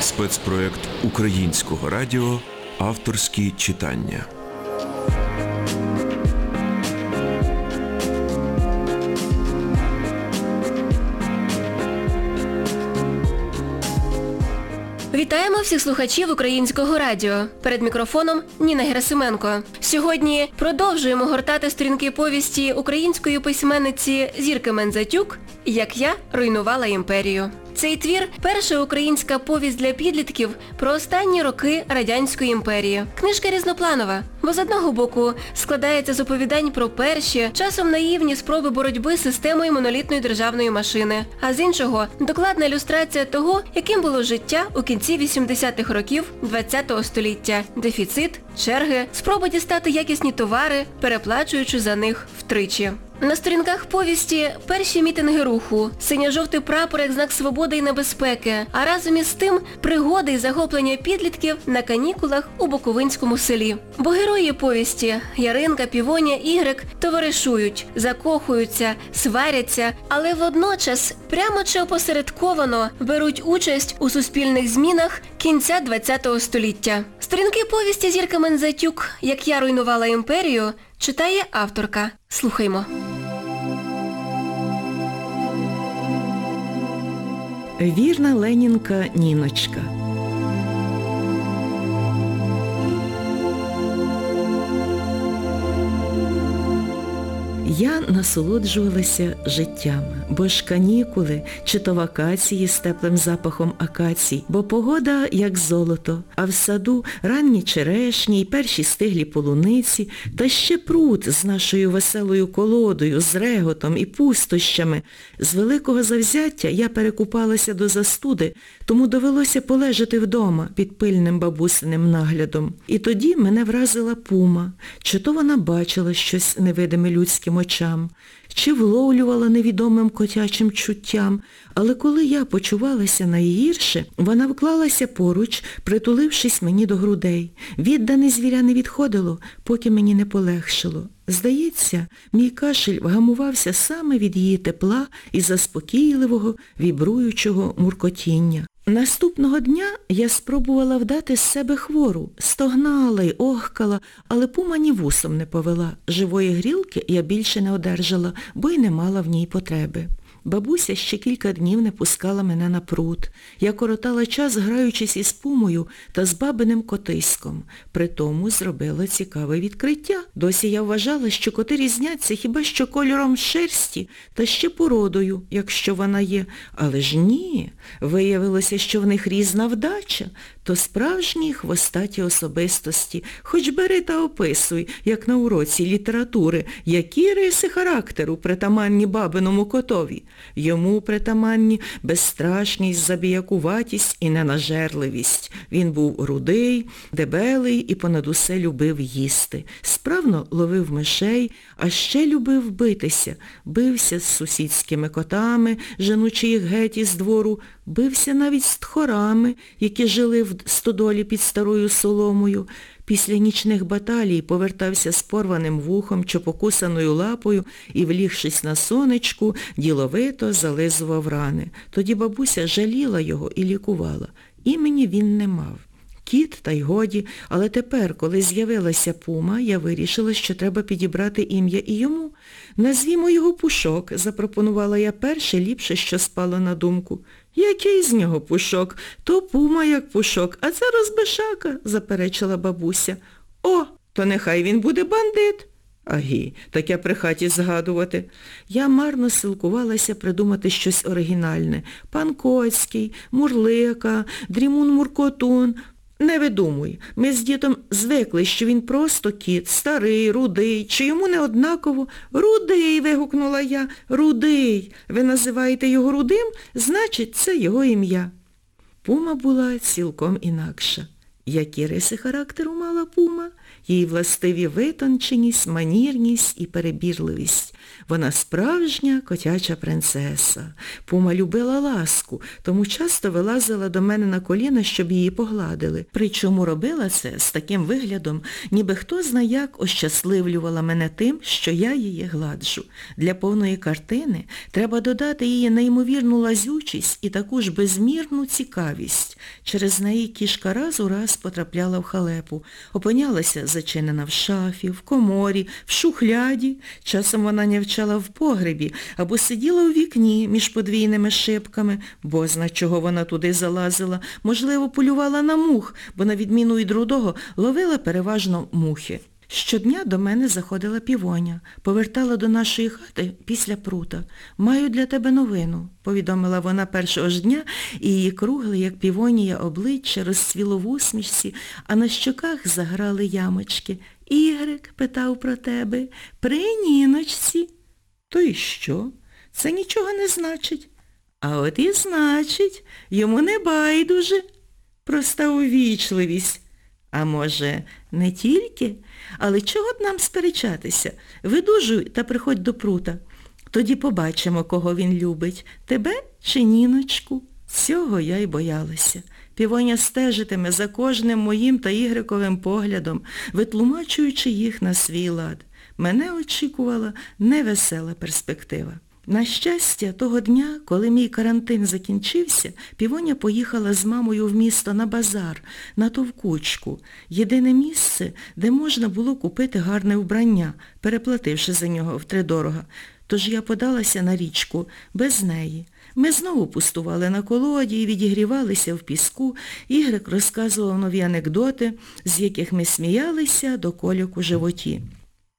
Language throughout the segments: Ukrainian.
Спецпроект українського радіо Авторські читання. Вітаємо всіх слухачів українського радіо. Перед мікрофоном Ніна Герасименко. Сьогодні продовжуємо гортати сторінки повісті української письменниці Зірки Мензатюк «Як я руйнувала імперію». Цей твір перша українська повість для підлітків про останні роки Радянської імперії. Книжка різнопланова, бо з одного боку складається з оповідань про перші, часом наївні спроби боротьби з системою монолітної державної машини, а з іншого докладна ілюстрація того, яким було життя у кінці 80-х років ХХ століття. Дефіцит, черги, спроби дістати якісні товари, переплачуючи за них втричі. На сторінках повісті перші мітинги руху, синьо-жовтий прапор як знак свободи і небезпеки, а разом із тим пригоди і захоплення підлітків на канікулах у Буковинському селі. Бо герої повісті Яринка, Півоня, Ігрик товаришують, закохуються, сваряться, але водночас прямо чи опосередковано беруть участь у суспільних змінах кінця ХХ століття. Сторінки повісті Зірка Мензатюк «Як я руйнувала імперію» читає авторка. Слухаймо. Вірна Ленінка Ніночка. Я насолоджувалася життям, бо ж канікули чи то вакації з теплим запахом акацій, бо погода як золото, а в саду ранні черешні й перші стиглі полуниці, та ще пруд з нашою веселою колодою, з реготом і пустощами. З великого завзяття я перекупалася до застуди, тому довелося полежати вдома під пильним бабусиним наглядом. І тоді мене вразила пума, чи то вона бачила щось невидиме людським очам, чи вловлювала невідомим котячим чуттям, але коли я почувалася найгірше, вона вклалася поруч, притулившись мені до грудей. Віддане звіря не відходило, поки мені не полегшило. Здається, мій кашель вгамувався саме від її тепла і заспокійливого, вібруючого муркотіння. Наступного дня я спробувала вдати з себе хвору, стогнала й охкала, але пума ні вусом не повела. Живої грілки я більше не одержала, бо й не мала в ній потреби. Бабуся ще кілька днів не пускала мене на пруд. Я коротала час, граючись із пумою та з бабиним котиськом. Притому зробила цікаве відкриття. Досі я вважала, що коти різняться хіба що кольором шерсті та ще породою, якщо вона є. Але ж ні, виявилося, що в них різна вдача, то справжні хвостаті особистості. Хоч бери та описуй, як на уроці літератури, які риси характеру притаманні бабиному котові. Йому притаманні безстрашність, забіякуватість і ненажерливість. Він був рудий, дебелий і понад усе любив їсти. Справно ловив мишей, а ще любив битися. Бився з сусідськими котами, женучи їх геть із двору, бився навіть з тхорами, які жили в стодолі під старою соломою. Після нічних баталій повертався з порваним вухом чи покусаною лапою і, влігшись на сонечку, діловито зализував рани. Тоді бабуся жаліла його і лікувала. Імені він не мав. Кіт, та й годі, але тепер, коли з'явилася пума, я вирішила, що треба підібрати ім'я і йому. Назвімо його Пушок, запропонувала я перше ліпше, що спало на думку. Який з нього пушок? То пума, як пушок, а це розбишака, заперечила бабуся. О, то нехай він буде бандит. Агі, таке при хаті згадувати. Я марно силкувалася придумати щось оригінальне. Пан Коцький, Мурлика, Дрімун Муркотун. Не видумуй. Ми з дітом звикли, що він просто кіт, старий, рудий, чи йому не однаково. Рудий, вигукнула я, рудий. Ви називаєте його рудим, значить, це його ім'я. Пума була цілком інакша. Які риси характеру мала пума? Їй властиві витонченість, манірність і перебірливість. Вона справжня котяча принцеса. Пума любила ласку, тому часто вилазила до мене на коліна, щоб її погладили. Причому робила це з таким виглядом, ніби хто зна як ощасливлювала мене тим, що я її гладжу. Для повної картини треба додати її неймовірну лазючість і таку ж безмірну цікавість. Через неї кішка раз у раз потрапляла в халепу, опинялася зачинена в шафі, в коморі, в шухляді. Часом вона нявчала в погребі або сиділа у вікні між подвійними шибками, бозна чого вона туди залазила, можливо, полювала на мух, бо на відміну від рудого ловила переважно мухи. Щодня до мене заходила півоня, повертала до нашої хати після прута. Маю для тебе новину, повідомила вона першого ж дня, і її кругле, як півонія, обличчя розцвіло в усмішці, а на щоках заграли ямочки. Ігрик питав про тебе, при ніночці. То й що? Це нічого не значить. А от і значить, йому не байдуже. Проста увічливість. А може, не тільки? Але чого б нам сперечатися? Видужуй та приходь до прута. Тоді побачимо, кого він любить, тебе чи ніночку. Цього я й боялася. Півоня стежитиме за кожним моїм та ігриковим поглядом, витлумачуючи їх на свій лад. Мене очікувала невесела перспектива. На щастя, того дня, коли мій карантин закінчився, Півоня поїхала з мамою в місто на базар, на товкучку. Єдине місце, де можна було купити гарне вбрання, переплативши за нього втридорога. Тож я подалася на річку без неї. Ми знову пустували на колоді і відігрівалися в піску. Ігрик розказував нові анекдоти, з яких ми сміялися до кольок у животі.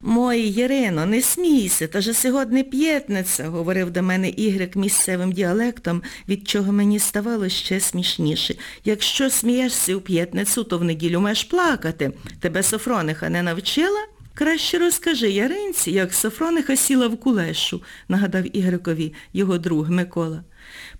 Мої, Єрино, не смійся, та же сьогодні п'ятниця, говорив до мене Ігрик місцевим діалектом, від чого мені ставало ще смішніше. Якщо смієшся у п'ятницю, то в неділю маєш плакати. Тебе Софрониха не навчила? Краще розкажи Яринці, як Софрониха сіла в кулешу, нагадав Ігрикові його друг Микола.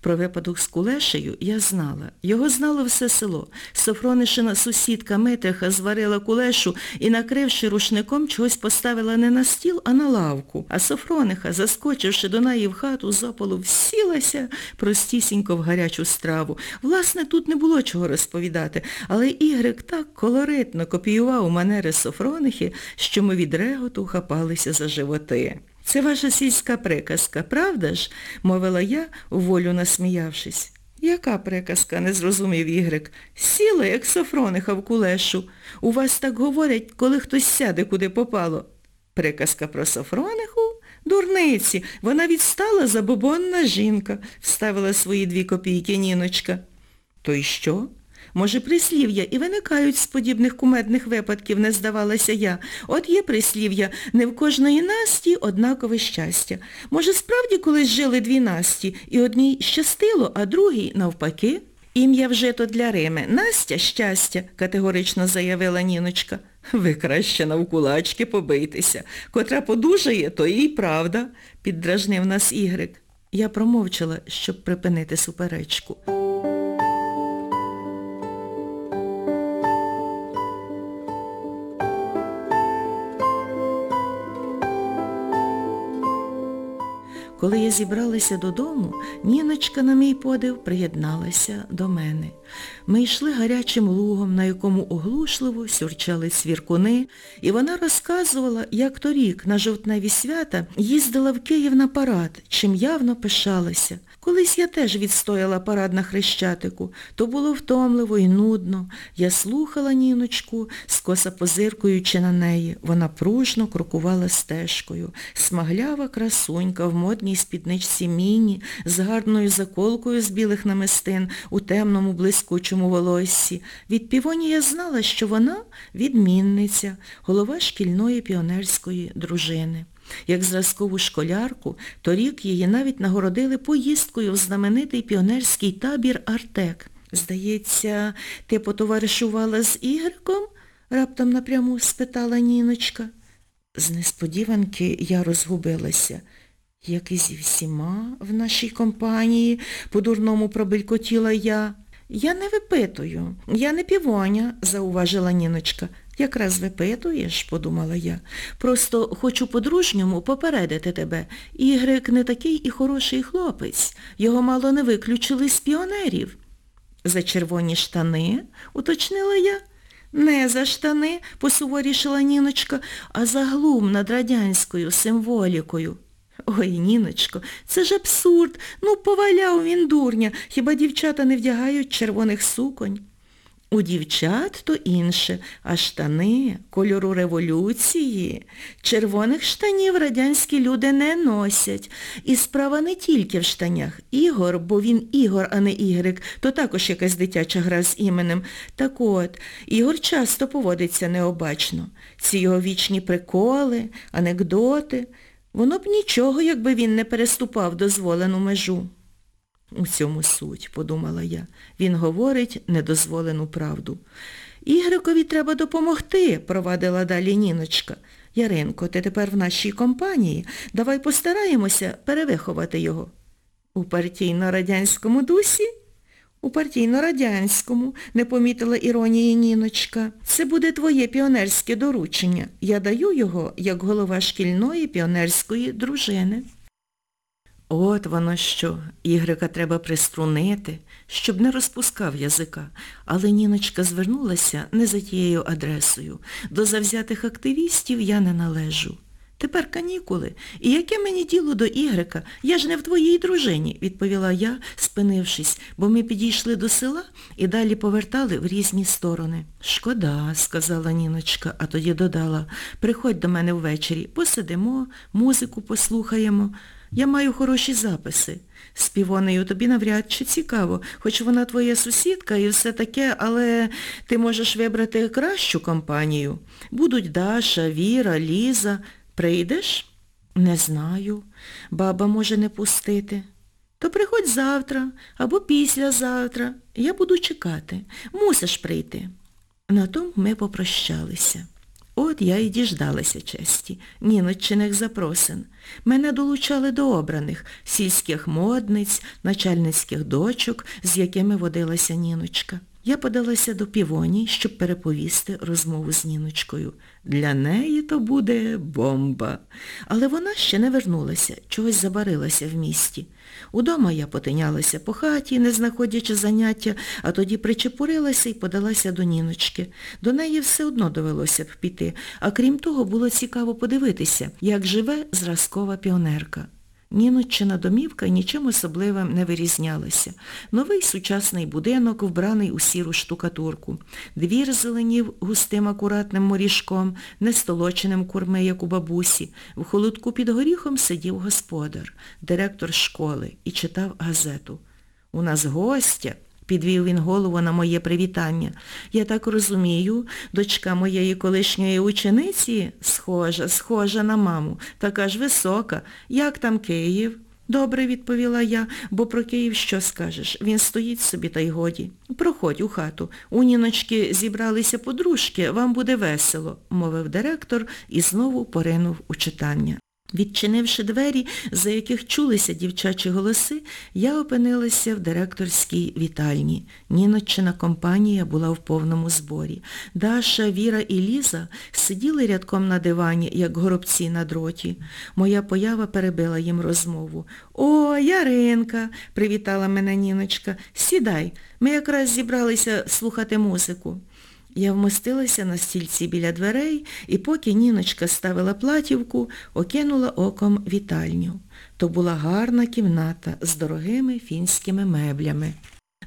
Про випадок з кулешею я знала. Його знало все село. Софронишина сусідка Митриха зварила кулешу і, накривши рушником, чогось поставила не на стіл, а на лавку. А Софрониха, заскочивши до неї в хату з опалу, всілася простісінько в гарячу страву. Власне, тут не було чого розповідати, але Ігрик так колоритно копіював манери Софронихи, що ми від реготу хапалися за животи. Це ваша сільська приказка, правда ж? мовила я, волю насміявшись. Яка приказка? не зрозумів Ігрик. Сіла, як Софрониха в кулешу. У вас так говорять, коли хтось сяде, куди попало. Приказка про Софрониху? Дурниці, вона відстала забобонна жінка, вставила свої дві копійки Ніночка. То й що? Може, прислів'я і виникають з подібних кумедних випадків, не здавалася я. От є прислів'я, не в кожної Насті однакове щастя. Може, справді колись жили дві Насті, і одній щастило, а другій навпаки? Ім'я вже то для Рими. Настя щастя, категорично заявила Ніночка. Ви краще навкулачки побийтеся. Котра подужає, то і правда, піддражнив нас Ігрик. Я промовчала, щоб припинити суперечку. Коли я зібралася додому, Ніночка, на мій подив, приєдналася до мене. Ми йшли гарячим лугом, на якому оглушливо сюрчали цвіркуни, і вона розказувала, як торік на жовтневі свята їздила в Київ на парад, чим явно пишалася. Колись я теж відстояла парад на Хрещатику, то було втомливо і нудно. Я слухала Ніночку, скоса позиркуючи на неї. Вона пружно крокувала стежкою. Смаглява красунька в модній спідничці міні, з гарною заколкою з білих намистин, у темному блискучому волоссі. Від півоні я знала, що вона відмінниця, голова шкільної піонерської дружини. Як зразкову школярку, торік її навіть нагородили поїздкою в знаменитий піонерський табір Артек. Здається, ти потоваришувала з Ігриком? раптом напряму спитала Ніночка. З несподіванки я розгубилася. Як і зі всіма в нашій компанії, по-дурному пробелькотіла я. Я не випитую, я не півоня, зауважила Ніночка. Якраз випитуєш, подумала я. Просто хочу по-дружньому попередити тебе. Ігрик не такий і хороший хлопець. Його мало не виключили з піонерів. За червоні штани, уточнила я. Не за штани, посуворішила Ніночка, а за глум над радянською символікою. Ой, Ніночко, це ж абсурд. Ну, поваляв він дурня. Хіба дівчата не вдягають червоних суконь? У дівчат то інше, а штани кольору революції. Червоних штанів радянські люди не носять. І справа не тільки в штанях. Ігор, бо він Ігор, а не Ігрик, то також якась дитяча гра з іменем. Так от, Ігор часто поводиться необачно. Ці його вічні приколи, анекдоти. Воно б нічого, якби він не переступав дозволену межу. У цьому суть, подумала я. Він говорить недозволену правду. Ігрикові треба допомогти, провадила далі Ніночка. Яринко, ти тепер в нашій компанії. Давай постараємося перевиховати його. У партійно-радянському дусі? У партійно-радянському, не помітила іронії Ніночка. Це буде твоє піонерське доручення. Я даю його як голова шкільної піонерської дружини. От воно що, Ігрика треба приструнити, щоб не розпускав язика. Але Ніночка звернулася не за тією адресою. До завзятих активістів я не належу. Тепер канікули. І яке мені діло до Ігрика? Я ж не в твоїй дружині, відповіла я, спинившись, бо ми підійшли до села і далі повертали в різні сторони. Шкода, сказала Ніночка, а тоді додала, приходь до мене ввечері, посидимо, музику послухаємо. Я маю хороші записи. З Півонею тобі навряд чи цікаво, хоч вона твоя сусідка і все таке, але ти можеш вибрати кращу компанію. Будуть Даша, Віра, Ліза. Прийдеш? Не знаю. Баба може не пустити. То приходь завтра або післязавтра. Я буду чекати. Мусиш прийти. На тому ми попрощалися. От я і діждалася честі, ніночиних запросин. Мене долучали до обраних, сільських модниць, начальницьких дочок, з якими водилася Ніночка. Я подалася до півоні, щоб переповісти розмову з Ніночкою. Для неї то буде бомба. Але вона ще не вернулася, чогось забарилася в місті. Удома я потинялася по хаті, не знаходячи заняття, а тоді причепурилася і подалася до Ніночки. До неї все одно довелося б піти, а крім того, було цікаво подивитися, як живе зразкова піонерка. Ніноччина домівка нічим особливим не вирізнялася. Новий сучасний будинок, вбраний у сіру штукатурку. Двір зеленів густим акуратним морішком, не столоченим курми, як у бабусі. В холодку під горіхом сидів господар, директор школи, і читав газету. У нас гостя, підвів він голову на моє привітання. Я так розумію, дочка моєї колишньої учениці схожа, схожа на маму, така ж висока. Як там Київ? Добре, відповіла я, бо про Київ що скажеш? Він стоїть собі та й годі. Проходь у хату. У Ніночки зібралися подружки, вам буде весело, мовив директор і знову поринув у читання. Відчинивши двері, за яких чулися дівчачі голоси, я опинилася в директорській вітальні. Ніноччина компанія була в повному зборі. Даша, Віра і Ліза сиділи рядком на дивані, як горобці на дроті. Моя поява перебила їм розмову. «О, Яринка!» – привітала мене Ніночка. «Сідай, ми якраз зібралися слухати музику». Я вмостилася на стільці біля дверей і поки Ніночка ставила платівку, окинула оком вітальню. То була гарна кімната з дорогими фінськими меблями.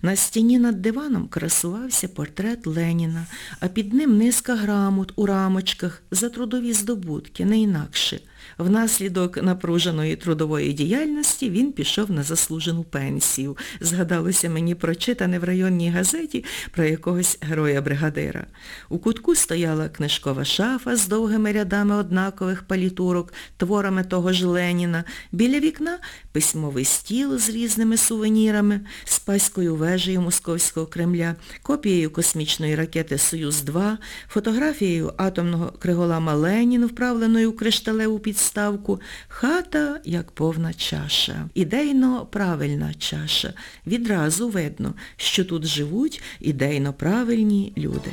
На стіні над диваном красувався портрет Леніна, а під ним низка грамот у рамочках за трудові здобутки, не інакше. Внаслідок напруженої трудової діяльності він пішов на заслужену пенсію. Згадалося мені прочитане в районній газеті про якогось героя-бригадира. У кутку стояла книжкова шафа з довгими рядами однакових палітурок, творами того ж Леніна. Біля вікна письмовий стіл з різними сувенірами, з паською вежею Московського Кремля, копією космічної ракети «Союз-2», фотографією атомного криголама Ленін, вправленою у кришталеву підставку, хата як повна чаша. Ідейно правильна чаша. Відразу видно, що тут живуть ідейно правильні люди.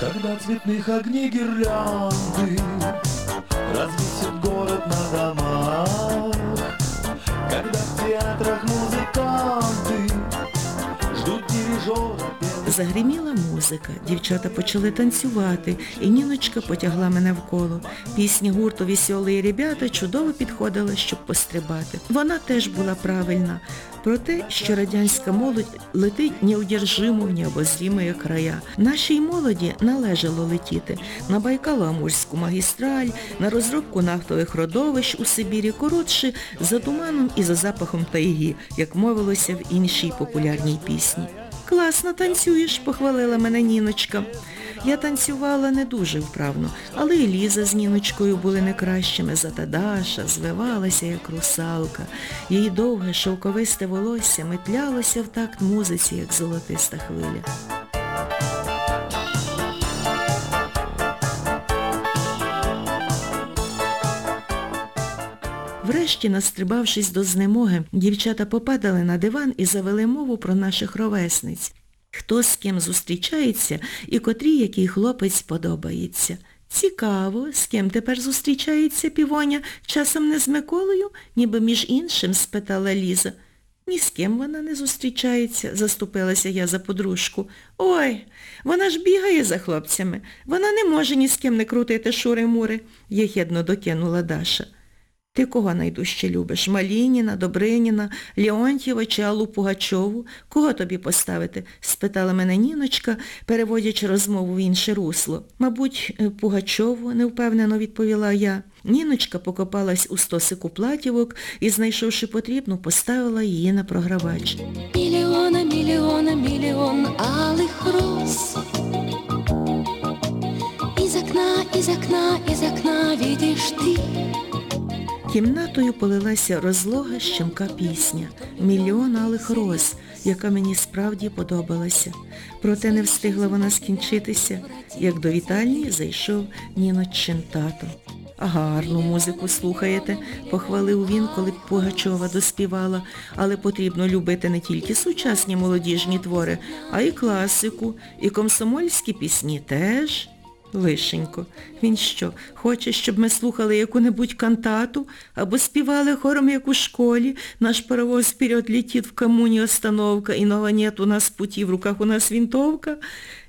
Когда цветных огней гирлянды Развесят город на домах Когда в театрах музыканты Ждут дирижера пел- Загриміла музика, дівчата почали танцювати, і Ніночка потягла мене в коло. Пісні гурту «Веселі ребята» чудово підходила, щоб пострибати. Вона теж була правильна. Про те, що радянська молодь летить неудержимо в необозрімі края. Нашій молоді належало летіти на Байкало-Амурську магістраль, на розробку нафтових родовищ у Сибірі, коротше, за туманом і за запахом тайги, як мовилося в іншій популярній пісні. Класно танцюєш, похвалила мене Ніночка. Я танцювала не дуже вправно, але і Ліза з Ніночкою були не кращими, зате Даша звивалася, як русалка. Її довге шовковисте волосся метлялося в такт музиці, як золотиста хвиля. Врешті, настрибавшись до знемоги, дівчата попадали на диван і завели мову про наших ровесниць. Хто з ким зустрічається і котрій який хлопець подобається. Цікаво, з ким тепер зустрічається півоня, часом не з Миколою, ніби між іншим, спитала Ліза. Ні з ким вона не зустрічається, заступилася я за подружку. Ой, вона ж бігає за хлопцями. Вона не може ні з ким не крутити шури-мури, єхідно докинула Даша. Ти кого найдужче любиш? Малініна, Добриніна, Леонтьєва чи Аллу Пугачову? Кого тобі поставити? спитала мене Ніночка, переводячи розмову в інше русло. Мабуть, е, Пугачову, невпевнено відповіла я. Ніночка покопалась у стосику платівок і, знайшовши потрібну, поставила її на програвач. Миллиона, миллиона, миллион алых роз Из окна, из окна, из окна видишь ты Кімнатою полилася розлога щемка пісня «Мільйон алих роз», яка мені справді подобалася. Проте не встигла вона скінчитися, як до вітальні зайшов Ніночин тато. Гарну музику слухаєте, похвалив він, коли Пугачова доспівала, але потрібно любити не тільки сучасні молодіжні твори, а й класику, і комсомольські пісні теж. Лишенько, він що, хоче, щоб ми слухали яку-небудь кантату або співали хором, як у школі, наш паровоз вперед летить в комуні остановка, і нова нет у нас путі, в руках у нас вінтовка?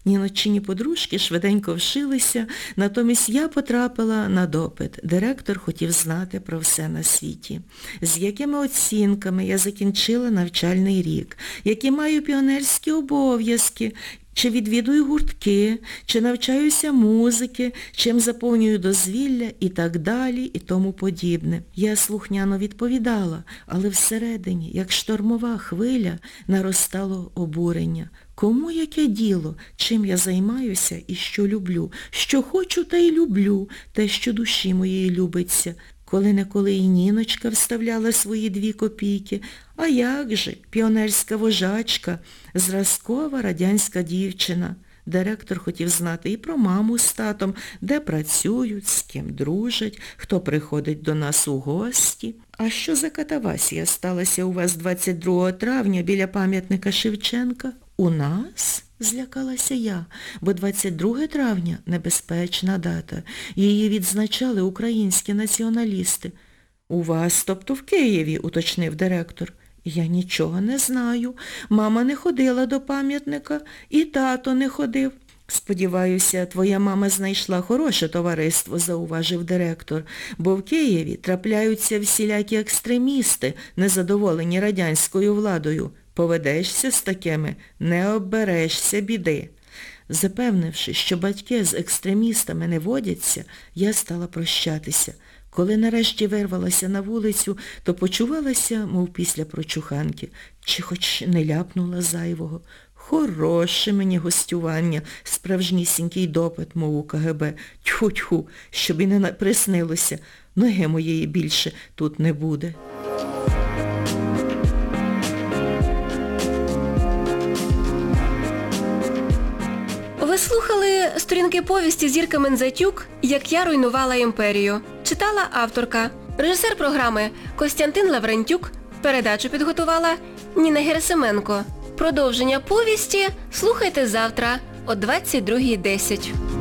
Ніночині подружки швиденько вшилися, натомість я потрапила на допит. Директор хотів знати про все на світі. З якими оцінками я закінчила навчальний рік, які маю піонерські обов'язки, чи відвідую гуртки, чи навчаюся музики, чим заповнюю дозвілля і так далі, і тому подібне. Я слухняно відповідала, але всередині, як штормова хвиля, наростало обурення. Кому яке діло, чим я займаюся і що люблю? Що хочу, те й люблю, те, що душі моєї любиться. Коли-неколи і Ніночка вставляла свої дві копійки. А як же, піонерська вожачка, зразкова радянська дівчина. Директор хотів знати і про маму з татом, де працюють, з ким дружать, хто приходить до нас у гості. А що за катавасія сталася у вас 22 травня біля пам'ятника Шевченка? У нас? Злякалася я, бо 22 травня – небезпечна дата. Її відзначали українські націоналісти. У вас, тобто в Києві, уточнив директор. Я нічого не знаю. Мама не ходила до пам'ятника, і тато не ходив. Сподіваюся, твоя мама знайшла хороше товариство, зауважив директор, бо в Києві трапляються всілякі екстремісти, незадоволені радянською владою. Поведешся з такими, не обберешся біди. Запевнивши, що батьки з екстремістами не водяться, я стала прощатися. Коли нарешті вирвалася на вулицю, то почувалася, мов після прочуханки, чи хоч не ляпнула зайвого. Хороше мені гостювання, справжнісінький допит, мов у КГБ. Тьху-тьху, щоб і не приснилося. Ноги моєї більше тут не буде. Сторінки повісті Зірка Мензатюк «Як я руйнувала імперію». Читала авторка. Режисер програми Костянтин Лаврентюк. Передачу підготувала Ніна Герасименко. Продовження повісті слухайте завтра о 22.10.